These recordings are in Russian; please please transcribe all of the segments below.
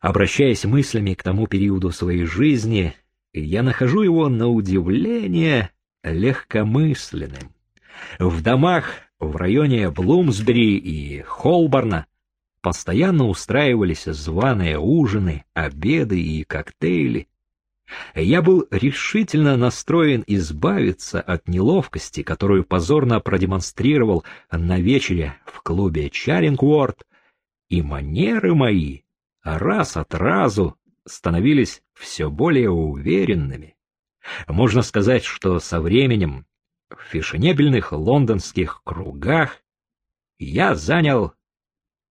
Обращаясь мыслями к тому периоду своей жизни, я нахожу его на удивление легкомысленным. В домах в районе Блумсбери и Холборна постоянно устраивались званые ужины, обеды и коктейли. Я был решительно настроен избавиться от неловкости, которую позорно продемонстрировал на вечере в клубе Чарингворд, и манеры мои раз от разу становились все более уверенными. Можно сказать, что со временем в фешенебельных лондонских кругах я занял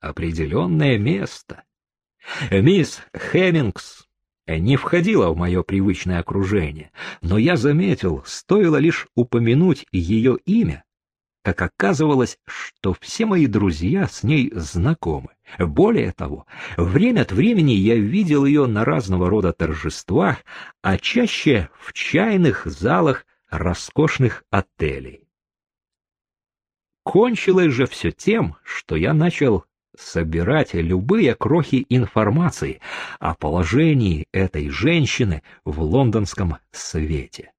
определенное место. Мисс Хеммингс не входила в мое привычное окружение, но я заметил, стоило лишь упомянуть ее имя, как оказывалось, что все мои друзья с ней знакомы. Более того, время от времени я видел ее на разного рода торжествах, а чаще в чайных залах роскошных отелей. Кончилось же все тем, что я начал собирать любые крохи информации о положении этой женщины в лондонском свете.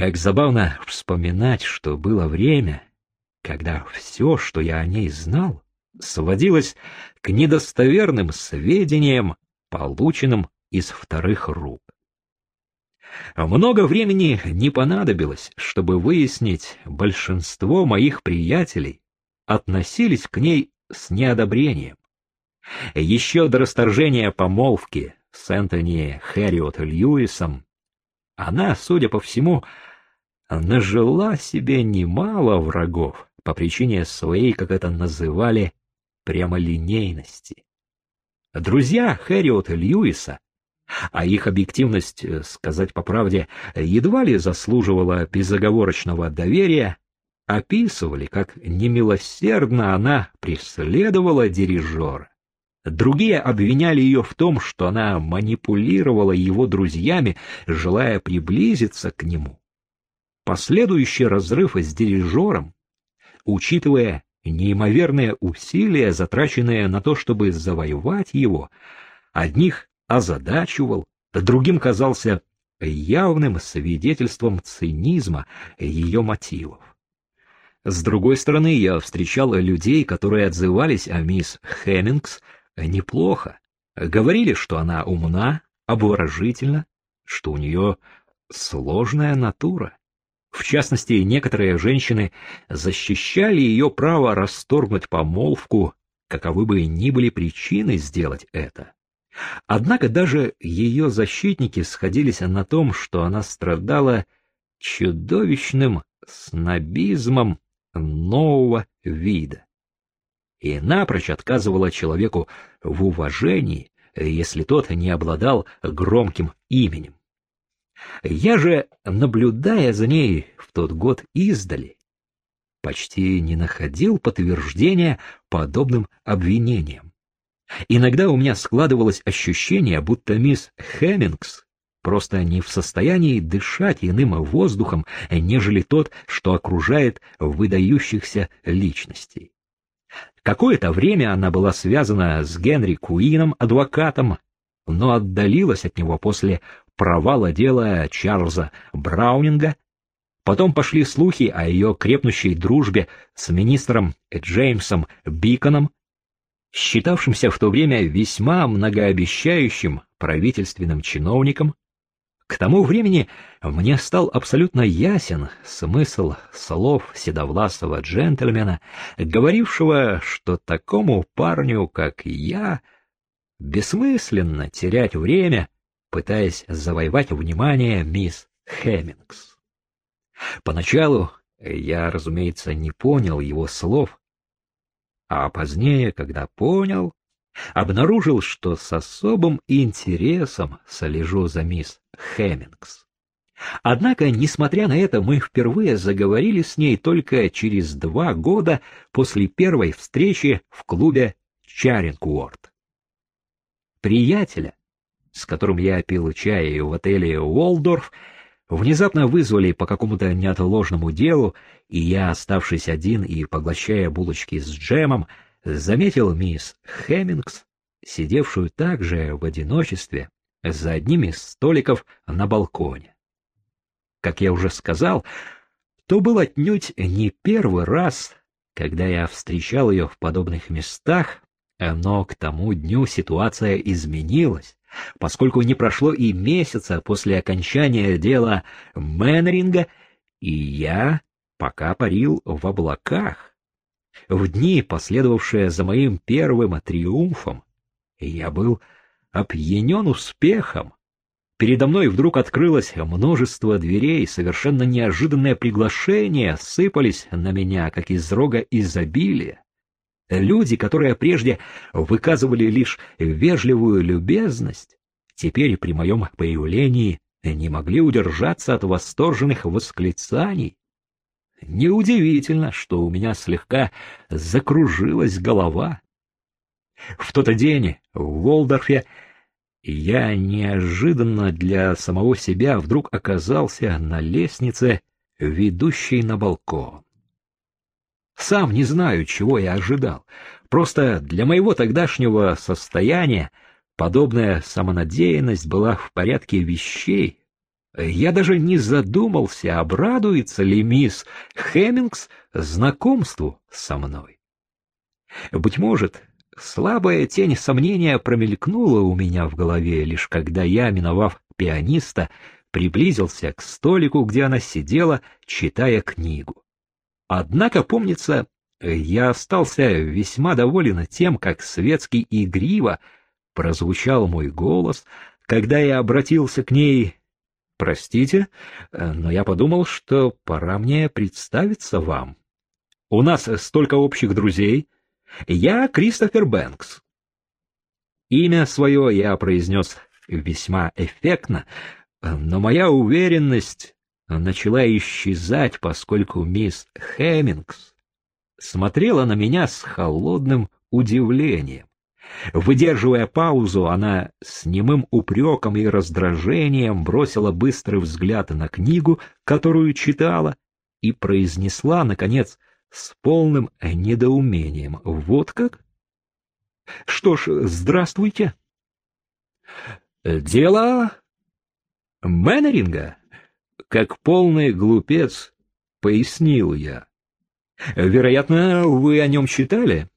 Как забавно вспоминать, что было время, когда все, что я о ней знал, сводилось к недостоверным сведениям, полученным из вторых рук. Много времени не понадобилось, чтобы выяснить, большинство моих приятелей относились к ней с неодобрением. Еще до расторжения помолвки с Энтони Хэриот Льюисом она, судя по всему, нажила себе немало врагов по причине своей, как это называли, прямолинейности. Друзья Хэриота Льюиса а их объективность, э, сказать по правде, едва ли заслуживала безоговорочного доверия, описывали, как немилосердно она преследовала дирижера. Другие обвиняли ее в том, что она манипулировала его друзьями, желая приблизиться к нему. Последующий разрыв с дирижером, учитывая неимоверные усилия, затраченные на то, чтобы завоевать его, одних озадачивал, другим казался явным свидетельством цинизма ее мотивов. С другой стороны, я встречал людей, которые отзывались о мисс Хеммингс неплохо, говорили, что она умна, обворожительна, что у нее сложная натура. В частности, некоторые женщины защищали ее право расторгнуть помолвку, каковы бы ни были причины сделать это. Однако даже ее защитники сходились на том, что она страдала чудовищным снобизмом нового вида и напрочь отказывала человеку в уважении, если тот не обладал громким именем. Я же, наблюдая за ней в тот год издали, почти не находил подтверждения подобным обвинениям. Иногда у меня складывалось ощущение, будто мисс Хеммингс просто не в состоянии дышать иным воздухом, нежели тот, что окружает выдающихся личностей. Какое-то время она была связана с Генри Куином, адвокатом, но отдалилась от него после провала дела Чарльза Браунинга. Потом пошли слухи о ее крепнущей дружбе с министром Джеймсом Биконом, считавшимся в то время весьма многообещающим правительственным чиновником, к тому времени мне стал абсолютно ясен смысл слов седовласого джентльмена, говорившего, что такому парню, как я, бессмысленно терять время, пытаясь завоевать внимание мисс Хеммингс. Поначалу я, разумеется, не понял его слов, а позднее, когда понял, обнаружил, что с особым интересом слежу за мисс Хеммингс. Однако, несмотря на это, мы впервые заговорили с ней только через два года после первой встречи в клубе Чарингуорд. Приятеля, с которым я пил чай в отеле Уолдорф, внезапно вызвали по какому-то неотложному делу, и я, оставшись один и поглощая булочки с джемом, заметил мисс Хеммингс, сидевшую также в одиночестве за одним из столиков на балконе. Как я уже сказал, то был отнюдь не первый раз, когда я встречал ее в подобных местах, но к тому дню ситуация изменилась, поскольку не прошло и месяца после окончания дела Мэнринга, и я пока парил в облаках. В дни, последовавшие за моим первым триумфом, я был опьянен успехом. Передо мной вдруг открылось множество дверей, совершенно неожиданные приглашения сыпались на меня, как из рога изобилия. Люди, которые прежде выказывали лишь вежливую любезность, теперь при моем появлении не могли удержаться от восторженных восклицаний. Неудивительно, что у меня слегка закружилась голова. В тот день в Волдорфе я неожиданно для самого себя вдруг оказался на лестнице, ведущей на балкон. Сам не знаю, чего я ожидал. Просто для моего тогдашнего состояния подобная самонадеянность была в порядке вещей. Я даже не задумался, обрадуется ли мисс Хеммингс знакомству со мной. Быть может, слабая тень сомнения промелькнула у меня в голове, лишь когда я, миновав пианиста, приблизился к столику, где она сидела, читая книгу. Однако, помнится, я остался весьма доволен тем, как светский игриво прозвучал мой голос, когда я обратился к ней «Простите, но я подумал, что пора мне представиться вам. У нас столько общих друзей. Я Кристофер Бэнкс». Имя свое я произнес весьма эффектно, но моя уверенность начала исчезать, поскольку мисс Хэммингс смотрела на меня с холодным удивлением. Выдерживая паузу, она с немым упреком и раздражением бросила быстрый взгляд на книгу, которую читала, и произнесла, наконец, с полным недоумением. «Вот как? Что ж, здравствуйте!» «Дело Мэннеринга?» Как полный глупец, пояснил я. Вероятно, вы о нем читали?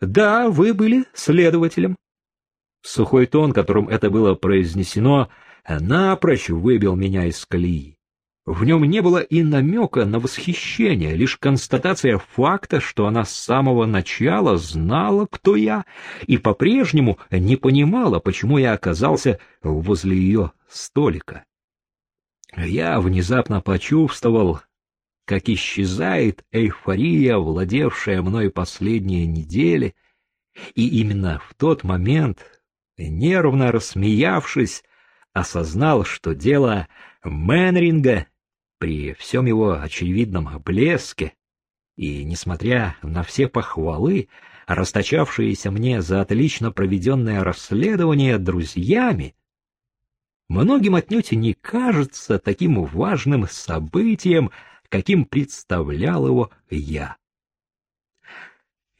Да, вы были следователем. Сухой тон, которым это было произнесено, напрочь выбил меня из колеи. В нем не было и намека на восхищение, лишь констатация факта, что она с самого начала знала, кто я, и по-прежнему не понимала, почему я оказался возле ее столика. Я внезапно почувствовал, как исчезает эйфория, владевшая мной последние недели, и именно в тот момент, нервно рассмеявшись, осознал, что дело Мэнринга при всем его очевидном блеске и, несмотря на все похвалы, расточавшиеся мне за отлично проведенное расследование друзьями, многим отнюдь не кажется таким важным событием, каким представлял его я.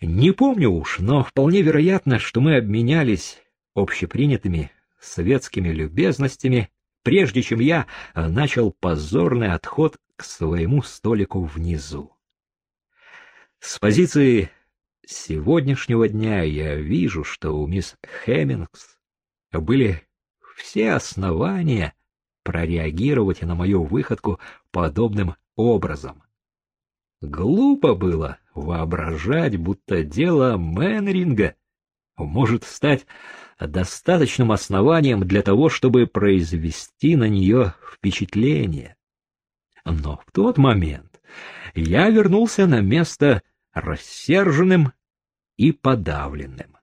Не помню уж, но вполне вероятно, что мы обменялись общепринятыми светскими любезностями, прежде чем я начал позорный отход к своему столику внизу. С позиции сегодняшнего дня я вижу, что у мисс Хеммингс были все основания прореагировать на мою выходку подобным образом. Глупо было воображать, будто дело Мэнринга может стать достаточным основанием для того, чтобы произвести на нее впечатление. Но в тот момент я вернулся на место рассерженным и подавленным.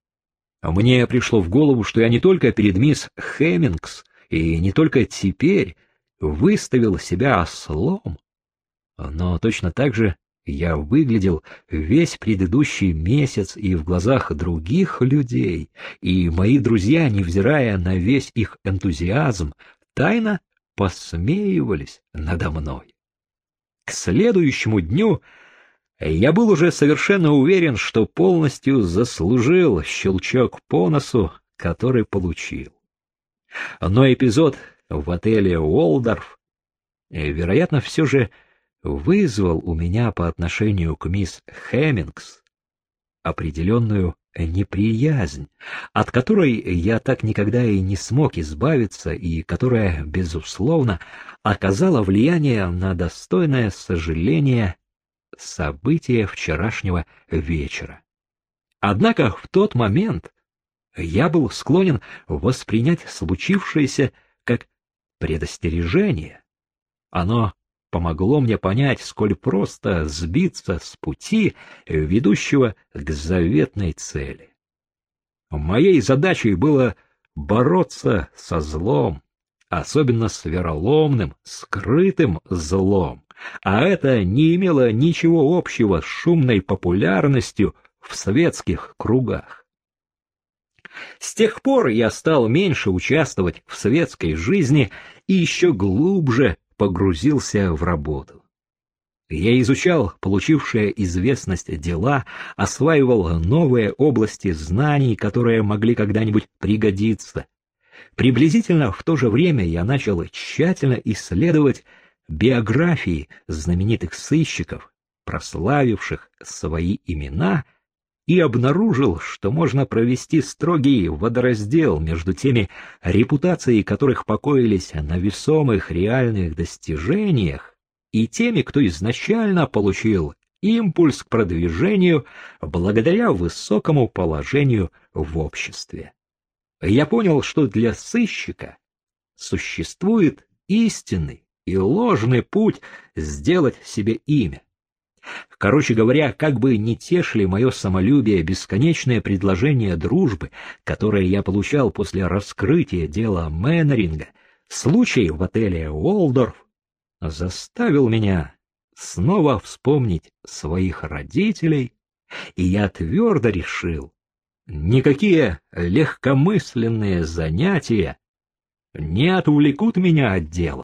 Мне пришло в голову, что я не только перед мисс Хеммингс и не только теперь выставил себя ослом, но точно так же я выглядел весь предыдущий месяц и в глазах других людей, и мои друзья, невзирая на весь их энтузиазм, тайно посмеивались надо мной. К следующему дню я был уже совершенно уверен, что полностью заслужил щелчок по носу, который получил. Но эпизод в отеле Уолдорф, э, вероятно, все же вызвал у меня по отношению к мисс Хэммингс определенную неприязнь, от которой я так никогда и не смог избавиться и которая, безусловно, оказала влияние на достойное сожаление события вчерашнего вечера. Однако в тот момент я был склонен воспринять случившееся как предостережение. Оно помогло мне понять, сколь просто сбиться с пути, ведущего к заветной цели. Моей задачей было бороться со злом, особенно с вероломным, скрытым злом, а это не имело ничего общего с шумной популярностью в светских кругах. С тех пор я стал меньше участвовать в светской жизни и еще глубже погрузился в работу. Я изучал получившие известность дела, осваивал новые области знаний, которые могли когда-нибудь пригодиться. Приблизительно в то же время я начал тщательно исследовать биографии знаменитых сыщиков, прославивших свои имена и обнаружил, что можно провести строгий водораздел между теми, репутацией которых покоились на весомых реальных достижениях, и теми, кто изначально получил импульс к продвижению благодаря высокому положению в обществе. Я понял, что для сыщика существует истинный и ложный путь сделать себе имя. Короче говоря, как бы не тешили мое самолюбие бесконечное предложение дружбы, которое я получал после раскрытия дела Мэннеринга, случай в отеле Уолдорф заставил меня снова вспомнить своих родителей, и я твердо решил, никакие легкомысленные занятия не отвлекут меня от дела.